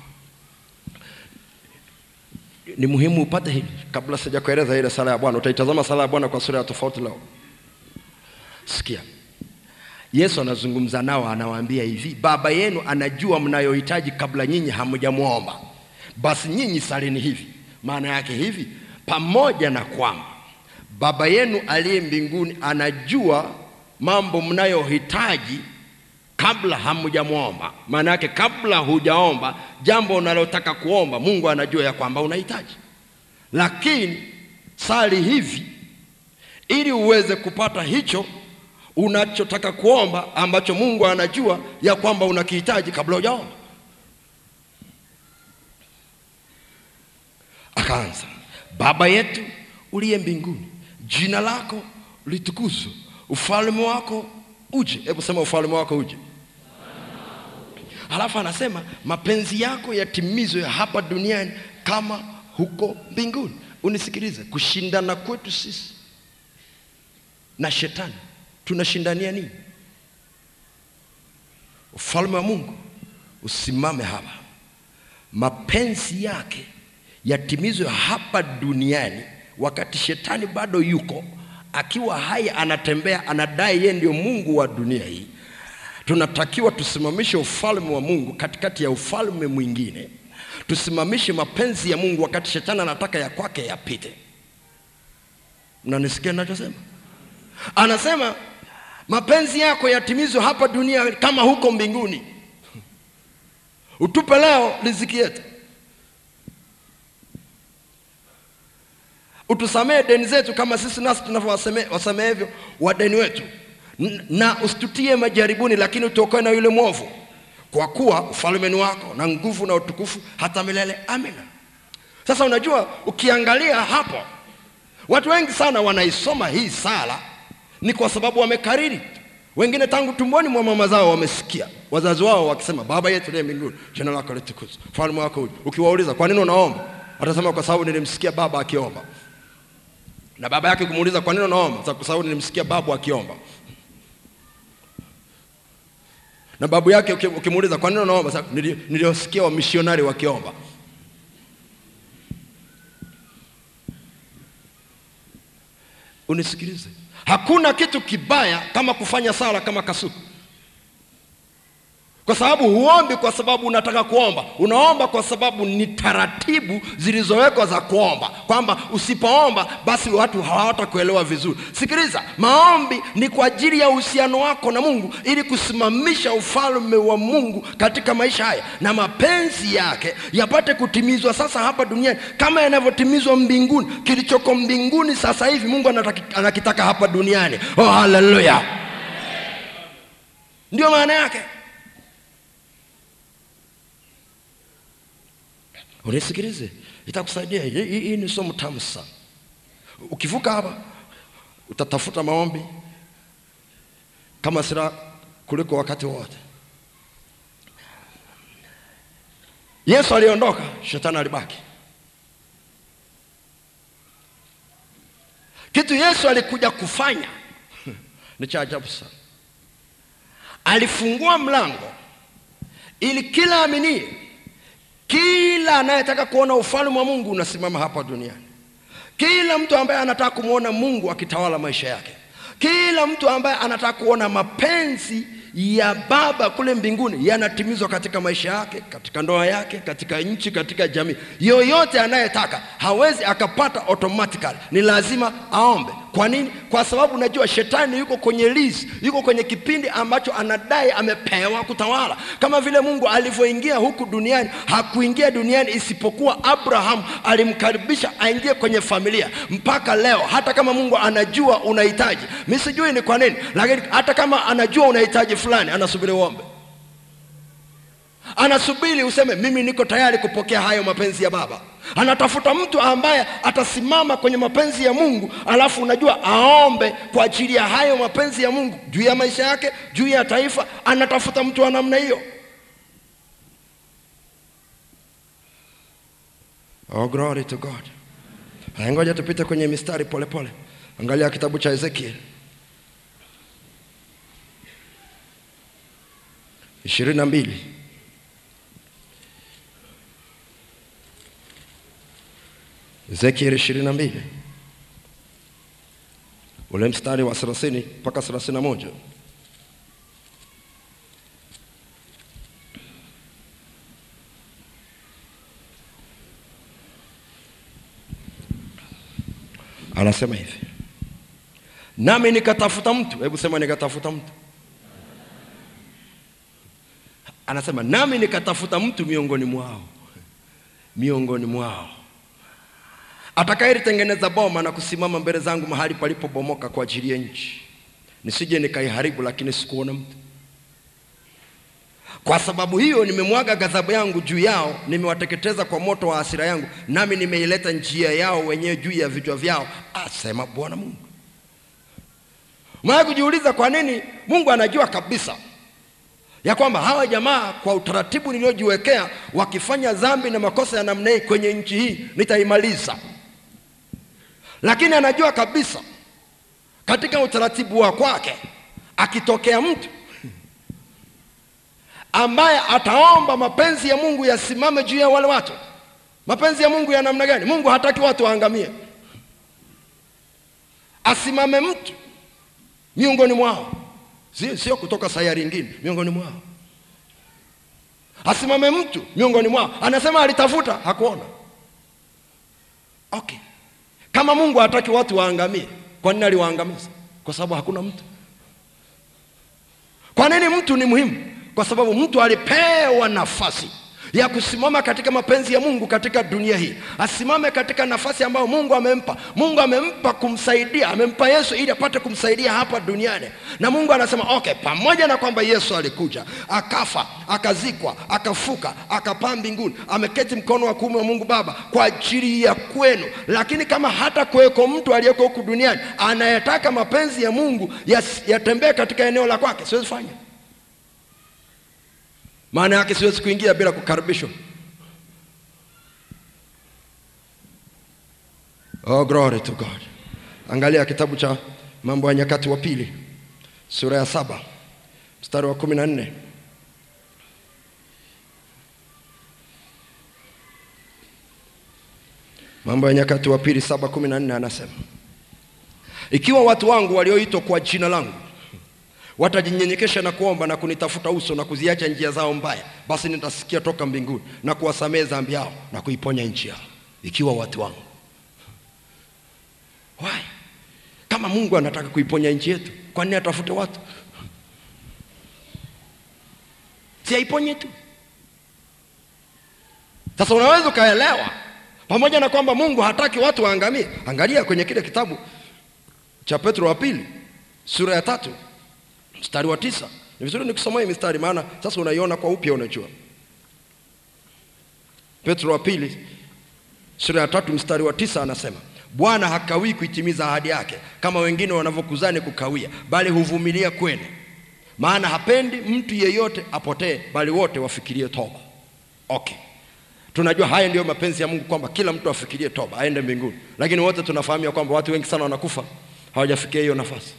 Ni muhimu upate hili kabla sijakueleza ile sala ya bwana. Utaitazama sala ya bwana kwa sura ya tofauti leo. Sikia. Yesu anazungumza nao anawaambia hivi baba yenu anajua mnayohitaji kabla nyinyi hamjamwomba. Basi nyinyi salini hivi. Maana yake hivi pamoja na kwamba baba yenu aliye mbinguni anajua mambo mnayohitaji kabla hamjamwomba maana yake kabla hujaomba jambo unalotaka kuomba mungu anajua ya kwamba unahitaji. Lakini sali hivi ili uweze kupata hicho unachotaka kuomba ambacho mungu anajua ya kwamba unakihitaji kabla hujaomba. Akaanza baba yetu uliye mbinguni jina lako litukuzwe. Ufalme wako uje. Hebu sema ufalme wako uje. Halafu anasema mapenzi yako yatimizwe hapa duniani kama huko mbinguni. Unisikilize kushindana kwetu sisi na shetani tunashindania nini? Ufalme wa mungu usimame hapa. Mapenzi yake yatimizwe hapa duniani wakati shetani bado yuko akiwa hai anatembea anadai yeye ndio mungu wa dunia hii. Tunatakiwa tusimamishe ufalme wa mungu katikati ya ufalme mwingine. Tusimamishe mapenzi ya mungu wakati shetani anataka ya kwake yapite. Mnanisikia nachosema anasema mapenzi yako yatimizwe hapa dunia kama huko mbinguni. Utupe leo riziki yetu utusamehe deni zetu kama sisi nasi tunavyowasamehevyo wadeni wetu. Na usitutie majaribuni lakini utuokoe na yule mwovu. Kwa kuwa ufalme ni wako na nguvu na utukufu hata milele. Amina sasa unajua ukiangalia hapo watu wengi sana wanaisoma hii sala ni kwa sababu wamekariri. Wengine tangu tumboni mwa mama zao wamesikia. Wazazi wao wakisema baba yetu liye mbinguni jina lako litukuzwe. Ufalme wako ukiwauliza kwa nini unaomba? Watasema kwa sababu nilimsikia baba akiomba na baba yake kumuuliza kwa nini unaomba? Kwa sababu nilimsikia babu akiomba. Na babu yake ukimuuliza kwa nini unaomba? Sasa, "Nili- niliosikia wamishionari wakiomba. Unisikilize. Hakuna kitu kibaya kama kufanya sala kama kasuku kwa sababu huombi kwa sababu unataka kuomba. Unaomba kwa sababu ni taratibu zilizowekwa za kuomba. Kwamba usipoomba basi watu hawatakuelewa vizuri. Sikiliza maombi ni kwa ajili ya uhusiano wako na mungu ili kusimamisha ufalme wa mungu katika maisha haya. Na mapenzi yake yapate kutimizwa sasa hapa duniani kama yanavyotimizwa mbinguni. Kilichoko mbinguni sasa hivi mungu anakitaka hapa duniani. Oh haleluya. Ndio maana yake unisikilize itakusaidia hii ni somo tamu sana ukivuka hapa utatafuta maombi kama sira kuliko wakati wote. Yesu aliondoka, shetani alibaki. Kitu Yesu alikuja kufanya ni cha ajabu sana. Alifungua mlango ili kila aminie, kila anayetaka kuona ufalme wa Mungu unasimama hapa duniani, kila mtu ambaye anataka kumwona Mungu akitawala maisha yake, kila mtu ambaye anataka kuona mapenzi ya Baba kule mbinguni yanatimizwa katika maisha yake, katika ndoa yake, katika nchi, katika jamii. Yoyote anayetaka hawezi akapata automatically, ni lazima aombe. Kwa nini? Kwa sababu najua shetani yuko kwenye list, yuko kwenye kipindi ambacho anadai amepewa kutawala. Kama vile Mungu alivyoingia huku duniani, hakuingia duniani isipokuwa Abraham alimkaribisha aingie kwenye familia. Mpaka leo, hata kama Mungu anajua unahitaji, mi sijui ni kwa nini, lakini hata kama anajua unahitaji fulani, anasubiri uombe. Anasubiri useme mimi niko tayari kupokea hayo mapenzi ya baba. Anatafuta mtu ambaye atasimama kwenye mapenzi ya mungu alafu unajua aombe kwa ajili ya hayo mapenzi ya mungu juu ya maisha yake juu ya taifa. Anatafuta mtu wa namna hiyo. Oh glory to god. Ngoja tupite kwenye mistari polepole pole. angalia kitabu cha ezekiel ishirini na mbili Ezekiel ishirini na mbili ule mstari wa thelathini mpaka thelathini na moja anasema hivi, nami nikatafuta mtu. Hebu sema nikatafuta mtu. Anasema nami nikatafuta mtu miongoni mwao, miongoni mwao atakayelitengeneza boma na kusimama mbele zangu mahali palipobomoka kwa ajili ya nchi, nisije nikaiharibu, lakini sikuona mtu. Kwa sababu hiyo nimemwaga ghadhabu yangu juu yao, nimewateketeza kwa moto wa hasira yangu, nami nimeileta njia yao wenyewe juu ya vichwa vyao, asema Bwana Mungu. Maya kujiuliza kwa nini Mungu anajua kabisa ya kwamba hawa jamaa kwa utaratibu niliojiwekea, wakifanya dhambi na makosa ya namna hii kwenye nchi hii nitaimaliza lakini anajua kabisa katika utaratibu wa kwake, akitokea mtu ambaye ataomba mapenzi ya Mungu yasimame juu ya wale watu. Mapenzi ya Mungu ya namna gani? Mungu hataki watu waangamie. Asimame mtu miongoni mwao, sio kutoka sayari ingine, miongoni mwao. Asimame mtu miongoni mwao. Anasema alitafuta hakuona. Okay. Kama Mungu hataki watu waangamie, kwa nini aliwaangamiza? Kwa sababu hakuna mtu. Kwa nini mtu ni muhimu? Kwa sababu mtu alipewa nafasi ya kusimama katika mapenzi ya Mungu katika dunia hii, asimame katika nafasi ambayo Mungu amempa. Mungu amempa kumsaidia, amempa Yesu ili apate kumsaidia hapa duniani. Na Mungu anasema okay, pamoja na kwamba Yesu alikuja akafa, akazikwa, akafuka, akapaa mbinguni, ameketi mkono wa kuume wa Mungu Baba kwa ajili ya kwenu, lakini kama hata kuweko mtu aliyeko huku duniani anayetaka mapenzi ya Mungu yatembee katika eneo la kwake, siwezi fanya maana yake siwezi kuingia bila kukaribishwa. Oh, glory to God. Angalia kitabu cha Mambo ya Nyakati wa Pili sura ya saba mstari wa kumi na nne. Mambo ya Nyakati wa Pili saba kumi na nne anasema, ikiwa watu wangu walioitwa kwa jina langu watajinyenyekesha na kuomba na kunitafuta uso na kuziacha njia zao mbaya, basi nitasikia toka mbinguni na kuwasamehe dhambi yao na kuiponya nchi yao. Ikiwa watu wangu. Why? Kama Mungu anataka kuiponya nchi yetu, kwa nini atafute watu? Si aiponye tu. Sasa unaweza ukaelewa, pamoja na kwamba Mungu hataki watu waangamie. Angalia kwenye kile kitabu cha Petro wa pili sura ya tatu mstari wa tisa. Ni vizuri nikusomea mistari, maana sasa unaiona kwa upya, unajua. Petro wa pili sura ya tatu mstari wa tisa anasema Bwana hakawii kuitimiza ahadi yake kama wengine wanavyokuzani kukawia, bali huvumilia kwenu, maana hapendi mtu yeyote apotee, bali wote wafikirie toba. Okay, tunajua haya ndiyo mapenzi ya Mungu, kwamba kila mtu afikirie toba, aende mbinguni, lakini wote tunafahamu kwamba watu wengi sana wanakufa hawajafikia hiyo nafasi.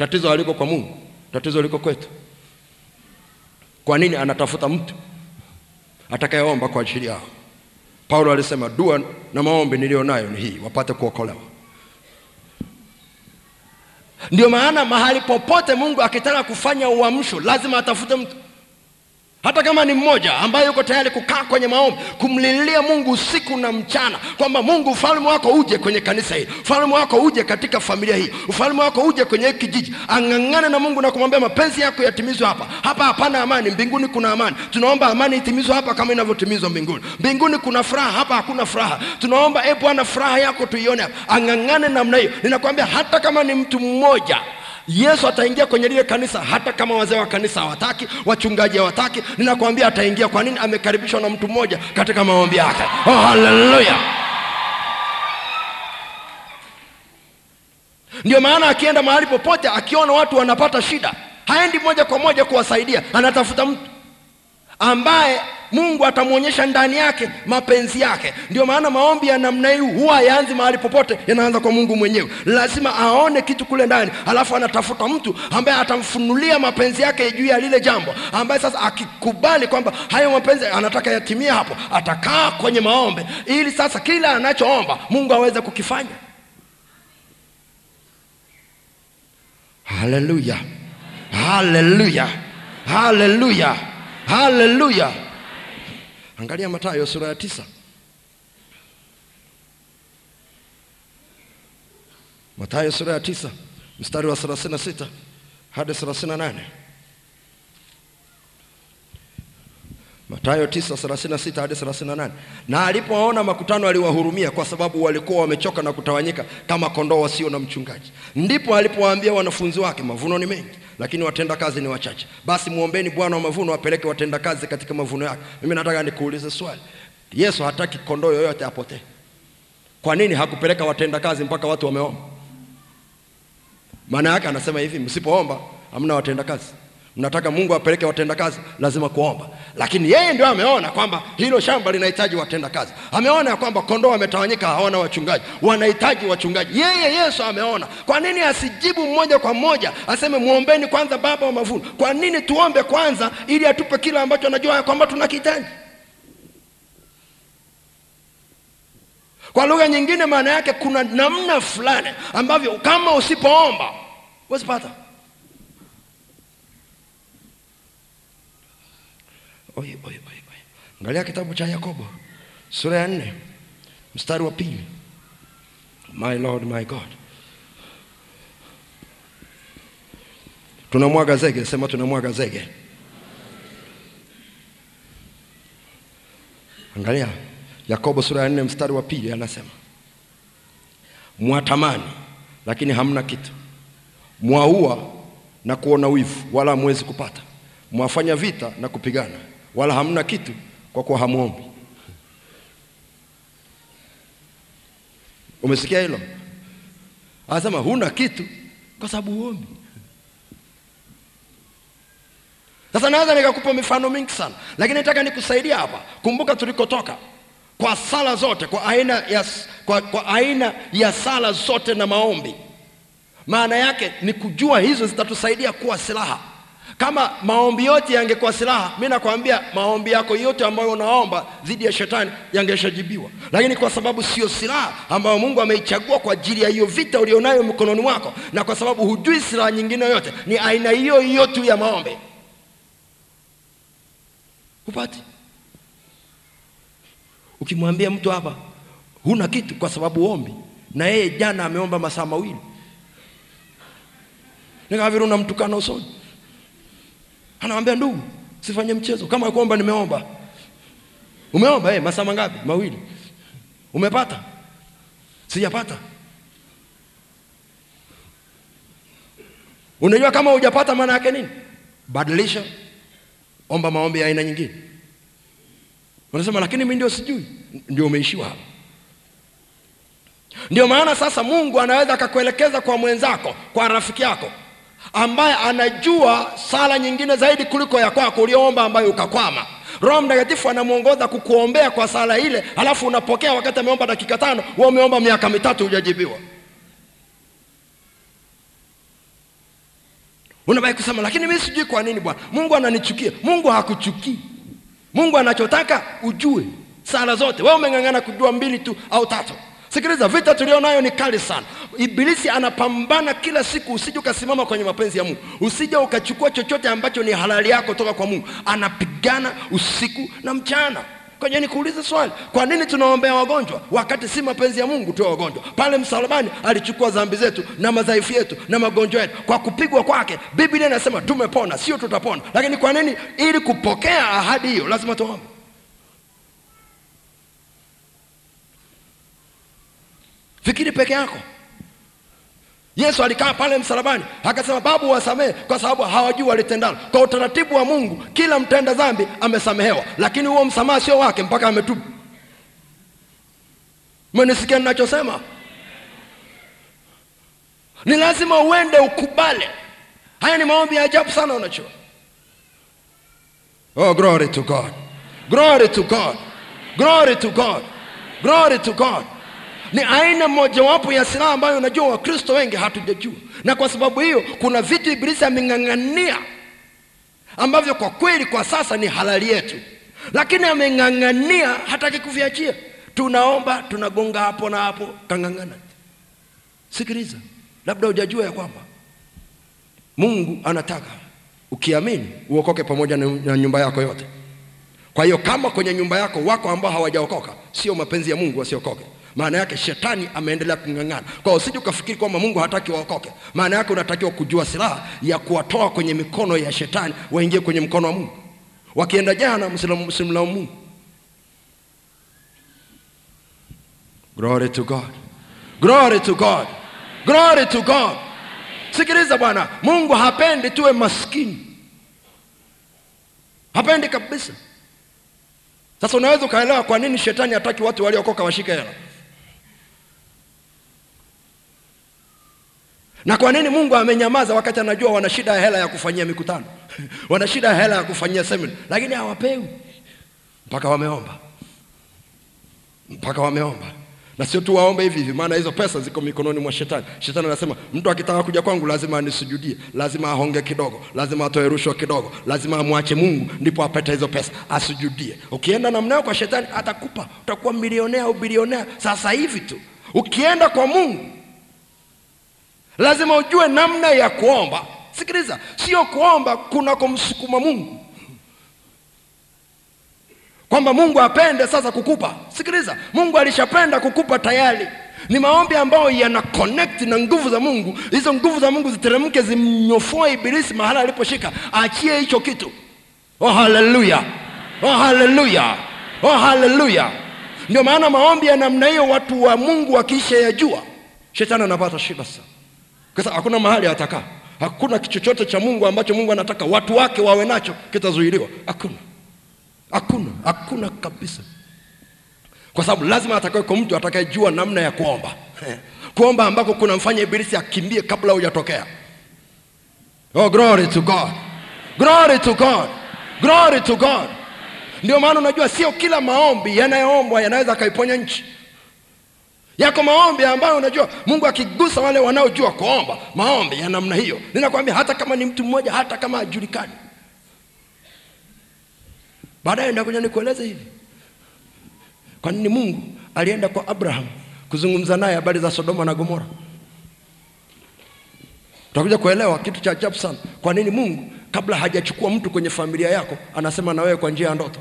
Tatizo haliko kwa Mungu, tatizo liko kwetu. Kwa nini anatafuta mtu atakayeomba kwa ajili yao? Paulo alisema dua na maombi niliyo nayo ni hii, wapate kuokolewa. Ndio maana mahali popote Mungu akitaka kufanya uamsho lazima atafute mtu, hata kama ni mmoja ambaye yuko tayari kukaa kwenye maombi, kumlilia Mungu usiku na mchana, kwamba Mungu, ufalme wako uje kwenye kanisa hili, ufalme wako uje katika familia hii, ufalme wako uje kwenye hiki kijiji. Ang'ang'ane na Mungu na kumwambia mapenzi yako yatimizwe hapa. Hapa hapana amani, mbinguni kuna amani. Tunaomba amani itimizwe hapa kama inavyotimizwa mbinguni. Mbinguni kuna furaha, hapa hakuna furaha. Tunaomba e Bwana, furaha yako tuione hapa. Ang'ang'ane namna hiyo. Ninakwambia hata kama ni mtu mmoja Yesu ataingia kwenye lile kanisa, hata kama wazee wa kanisa hawataki, wachungaji hawataki. Ninakwambia ataingia. Kwa nini? Amekaribishwa na mtu mmoja katika maombi yake. Oh, haleluya! Ndio maana akienda mahali popote, akiona watu wanapata shida, haendi moja kwa moja kuwasaidia, anatafuta mtu ambaye Mungu atamwonyesha ndani yake mapenzi yake. Ndio maana maombi ya namna hii huwa hayaanzi mahali popote, yanaanza kwa Mungu mwenyewe. Lazima aone kitu kule ndani, alafu anatafuta mtu ambaye atamfunulia mapenzi yake juu ya lile jambo, ambaye sasa akikubali kwamba hayo mapenzi anataka yatimie, hapo atakaa kwenye maombi, ili sasa kila anachoomba Mungu aweze kukifanya. Haleluya, haleluya, haleluya, haleluya. Angalia Mathayo sura ya tisa. Mathayo sura ya tisa mstari wa 36 hadi 38. Mathayo 9:36 hadi 38. Na alipoona makutano aliwahurumia kwa sababu walikuwa wamechoka na kutawanyika kama kondoo wasio na mchungaji. Ndipo alipowaambia wanafunzi wake, mavuno ni mengi, lakini watenda kazi ni wachache. Basi muombeni Bwana wa mavuno apeleke watenda kazi katika mavuno yake. Mimi nataka nikuulize swali. Yesu hataki kondoo yoyote apotee. Kwa nini hakupeleka watenda kazi mpaka watu wameomba? Maana yake anasema hivi, msipoomba hamna watenda kazi. Mnataka Mungu apeleke watendakazi, lazima kuomba. Lakini yeye ndio ameona kwamba hilo shamba linahitaji watenda kazi. Ameona kwamba kondoo wametawanyika, hawana wachungaji, wanahitaji wachungaji. Yeye Yesu ameona. Kwa nini asijibu mmoja kwa mmoja, aseme mwombeni kwanza Baba wa mavuno? Kwa nini tuombe kwanza, ili atupe kile ambacho anajua kwamba tunakihitaji? Kwa lugha nyingine, maana yake kuna namna fulani ambavyo kama usipoomba huwezi pata. Oye, oye, oye. Angalia kitabu cha Yakobo sura ya nne mstari wa pili. My Lord, my God. Tunamwaga zege, sema tunamwaga zege. Angalia Yakobo sura ya nne mstari wa pili anasema, mwatamani lakini hamna kitu, mwaua na kuona wivu, wala hamwezi kupata, mwafanya vita na kupigana, wala hamna kitu, kwa kuwa hamwombi. Umesikia hilo? Anasema huna kitu kwa sababu huombi. Sasa naweza nikakupa mifano mingi sana, lakini nataka nikusaidia hapa. Kumbuka tulikotoka kwa sala zote, kwa aina ya, kwa, kwa aina ya sala zote na maombi. Maana yake ni kujua hizo zitatusaidia kuwa silaha. Kama maombi yote yangekuwa silaha, mi nakwambia maombi yako yote ambayo unaomba dhidi ya shetani yangeshajibiwa, lakini kwa sababu sio silaha ambayo Mungu ameichagua kwa ajili ya hiyo vita ulionayo mkononi mwako, na kwa sababu hujui silaha nyingine yote, ni aina hiyo hiyo tu ya maombi hupati. Ukimwambia mtu hapa huna kitu kwa sababu ombi, na yeye jana ameomba masaa mawili, nikaviruna unamtukana usoni. Anamwambia ndugu, sifanye mchezo kama kuomba. Nimeomba. Umeomba eh, masaa mangapi? Mawili. Umepata? Sijapata. Unajua kama hujapata maana yake nini? Badilisha, omba maombi ya aina nyingine. Unasema lakini mi ndio sijui. Ndio umeishiwa hapo. Ndio maana sasa Mungu anaweza akakuelekeza kwa mwenzako, kwa rafiki yako ambaye anajua sala nyingine zaidi kuliko ya kwako ulioomba ambayo ukakwama. Roho mtakatifu anamwongoza kukuombea kwa sala ile halafu unapokea wakati ameomba dakika tano wewe umeomba miaka mitatu hujajibiwa. Unabaki kusema lakini mimi sijui kwa nini bwana. Mungu ananichukia. Mungu hakuchukii. Mungu anachotaka ujue sala zote. Wewe umeng'ang'ana kujua mbili tu au tatu sikiliza vita tulionayo ni kali sana. Ibilisi anapambana kila siku usije ukasimama kwenye mapenzi ya mungu. Usije ukachukua chochote ambacho ni halali yako toka kwa mungu. Anapigana usiku na mchana. Kwenye nikuulize swali kwa nini tunaombea wagonjwa wakati si mapenzi ya mungu tuwe wagonjwa? Pale msalabani alichukua dhambi zetu na madhaifu yetu na magonjwa yetu. Kwa kupigwa kwake biblia inasema tumepona sio tutapona. Lakini kwa nini? Ili kupokea ahadi hiyo lazima tuombe fikiri peke yako. Yesu alikaa pale msalabani akasema babu wasamehe kwa sababu hawajui walitendalo. Kwa utaratibu wa mungu kila mtenda dhambi amesamehewa lakini huo msamaha sio wake mpaka ametubu. Mwenisikia ninachosema? Ni lazima uende ukubale. Haya ni maombi ya ajabu sana unachua oh glory to god. Glory to god. Glory to god. Glory to god ni aina mojawapo ya silaha ambayo unajua wakristo wengi hatujajua. Na kwa sababu hiyo kuna vitu ibilisi ameng'ang'ania ambavyo kwa kweli kwa sasa ni halali yetu. Lakini ameng'ang'ania hataki kuviachia. Tunaomba tunagonga hapo na hapo kang'ang'ana. Sikiliza labda hujajua ya kwamba mungu anataka ukiamini uokoke pamoja na na nyumba yako yote. Kwa hiyo kama kwenye nyumba yako wako ambao hawajaokoka sio mapenzi ya mungu wasiokoke maana yake shetani ameendelea kung'ang'ana. Kwa usije ukafikiri kwamba mungu hataki waokoke. Maana yake unatakiwa kujua silaha ya kuwatoa kwenye mikono ya shetani waingie kwenye mkono wa mungu. Wakienda jana msimlaumu. Mungu glory to god. Glory to god. Glory to god. Sikiliza bwana mungu hapendi tuwe maskini. Hapendi kabisa. Sasa unaweza ukaelewa kwa nini shetani hataki watu waliokoka washike hela na kwa nini mungu amenyamaza wakati anajua wana shida ya hela ya kufanyia mikutano? Wana shida ya hela ya kufanyia semina lakini hawapewi. Mpaka wameomba. Mpaka wameomba. Na sio tu waombe hivi hivi maana hizo pesa ziko mikononi mwa shetani. Shetani anasema mtu akitaka kuja kwangu lazima anisujudie lazima ahonge kidogo lazima atoe rushwa kidogo lazima amwache mungu ndipo apate hizo pesa. Asujudie. Ukienda namnao kwa shetani atakupa. Utakuwa milionea au bilionea sasa hivi tu. Ukienda kwa mungu lazima ujue namna ya kuomba. Sikiliza sio kuomba kuna kumsukuma mungu. Kwamba mungu apende sasa kukupa. Sikiliza mungu alishapenda kukupa tayari. Ni maombi ambayo yana connect na nguvu za mungu. Hizo nguvu za mungu ziteremke zimnyofoe ibilisi mahala aliposhika. Achie hicho kitu. Oh haleluya oh haleluya oh haleluya ndio maana maombi ya namna hiyo watu wa mungu wakiisha yajua shetani anapata shida sana kwa sababu hakuna mahali atakaa. Hakuna kichochote cha mungu ambacho mungu anataka watu wake wawe nacho kitazuiliwa. Hakuna. Hakuna. Hakuna kabisa. Kwa sababu lazima atakaweko mtu atakayejua namna ya kuomba. Kuomba ambako kunamfanya ibilisi akimbie kabla hujatokea. Oh glory to god. Glory to god. Glory to god. Ndio maana unajua sio kila maombi yanayoombwa yanaweza akaiponya nchi yako maombi ambayo unajua mungu akigusa wale wanaojua kuomba maombi ya namna hiyo. Ninakwambia hata kama ni mtu mmoja hata kama ajulikani baadaye ndakuja nikueleze hivi. Kwa nini mungu alienda kwa abraham kuzungumza naye habari za sodoma na gomora? Utakuja kuelewa kitu cha ajabu sana. Kwa nini mungu kabla hajachukua mtu kwenye familia yako anasema na wewe kwa njia ya ndoto?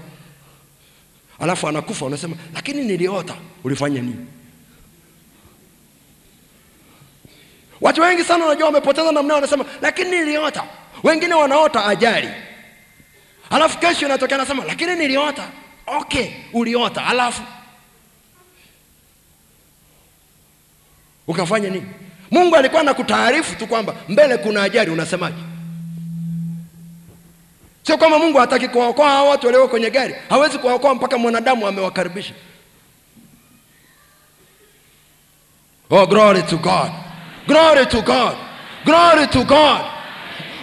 Alafu anakufa unasema lakini niliota ulifanya nini watu wengi sana wanajua wamepoteza namna wanasema lakini niliota. Wengine wanaota ajali. Alafu kesho inatokea anasema lakini niliota. Okay uliota. Alafu ukafanya nini? Mungu alikuwa na kutaarifu tu kwamba mbele kuna ajali unasemaje? Sio kama mungu hataki kuwaokoa hao watu walio kwenye gari. Hawezi kuwaokoa mpaka mwanadamu amewakaribisha. Oh glory to god glory to god. Glory to god.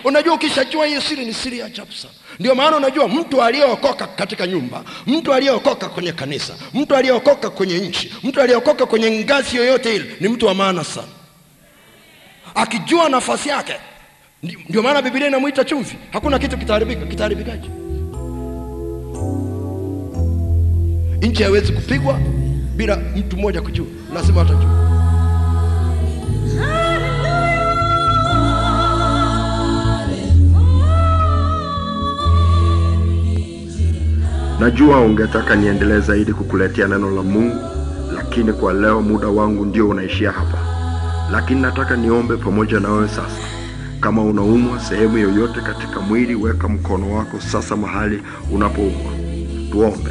Unajua ukishajua hiyo siri ni siri ya ajabu sana. Ndio maana unajua mtu aliyeokoka katika nyumba mtu aliyeokoka kwenye kanisa mtu aliyeokoka kwenye nchi mtu aliyeokoka kwenye ngazi yoyote ile ni mtu wa maana sana. Akijua nafasi yake Ndi- ndio maana bibilia inamwita chumvi. Hakuna kitu kitaharibika kitaharibikaje? Nchi haiwezi kupigwa bila mtu mmoja kujua. Lazima atajua Najua ungetaka niendelee zaidi kukuletea neno la Mungu, lakini kwa leo muda wangu ndio unaishia hapa. Lakini nataka niombe pamoja na wewe sasa. Kama unaumwa sehemu yoyote katika mwili, weka mkono wako sasa mahali unapoumwa. Tuombe.